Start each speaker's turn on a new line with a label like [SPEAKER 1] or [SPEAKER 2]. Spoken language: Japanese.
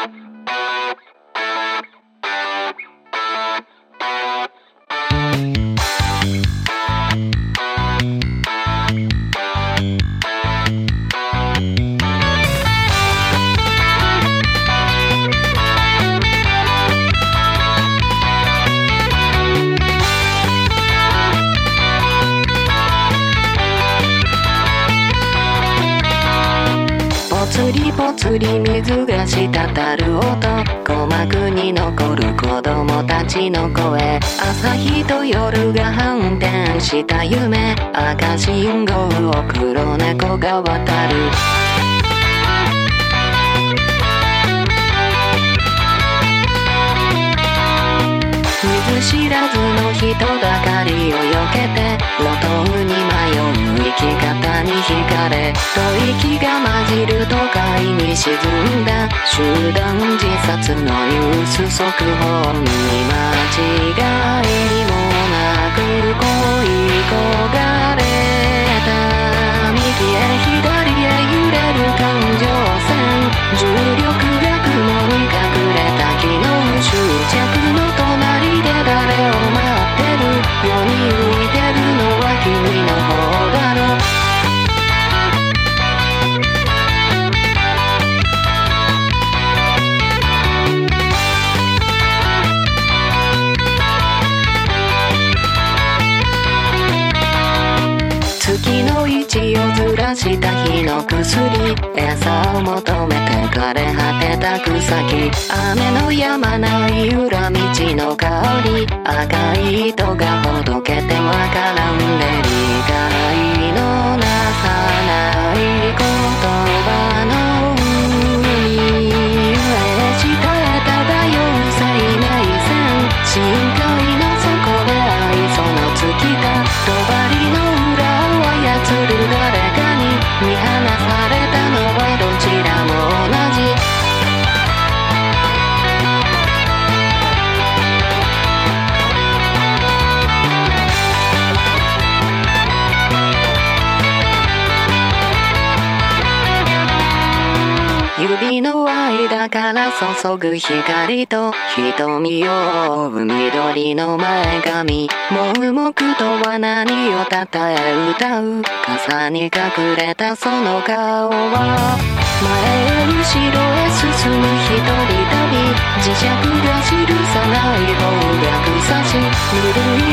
[SPEAKER 1] つりつり水が滴る音鼓膜に残る子供たちの声。朝日と夜が反転した夢赤信号を黒猫が渡る。見ず知らずの人だかりを避けて路頭に迷き方に惹かれ吐息が混じる都会に沈んだ集団自殺のニュース速報に間違いも。した日の薬。餌を求めて枯れ果てた草木。雨の止まない裏道の香り。赤い糸がほどけてわからんで理解指の間から注ぐ光と瞳を覆う緑の前髪。盲目とは何をたたえ歌う。傘に隠れたその顔は。前へ後ろへ進む一人旅。磁石が記さない方角差し。ぬるい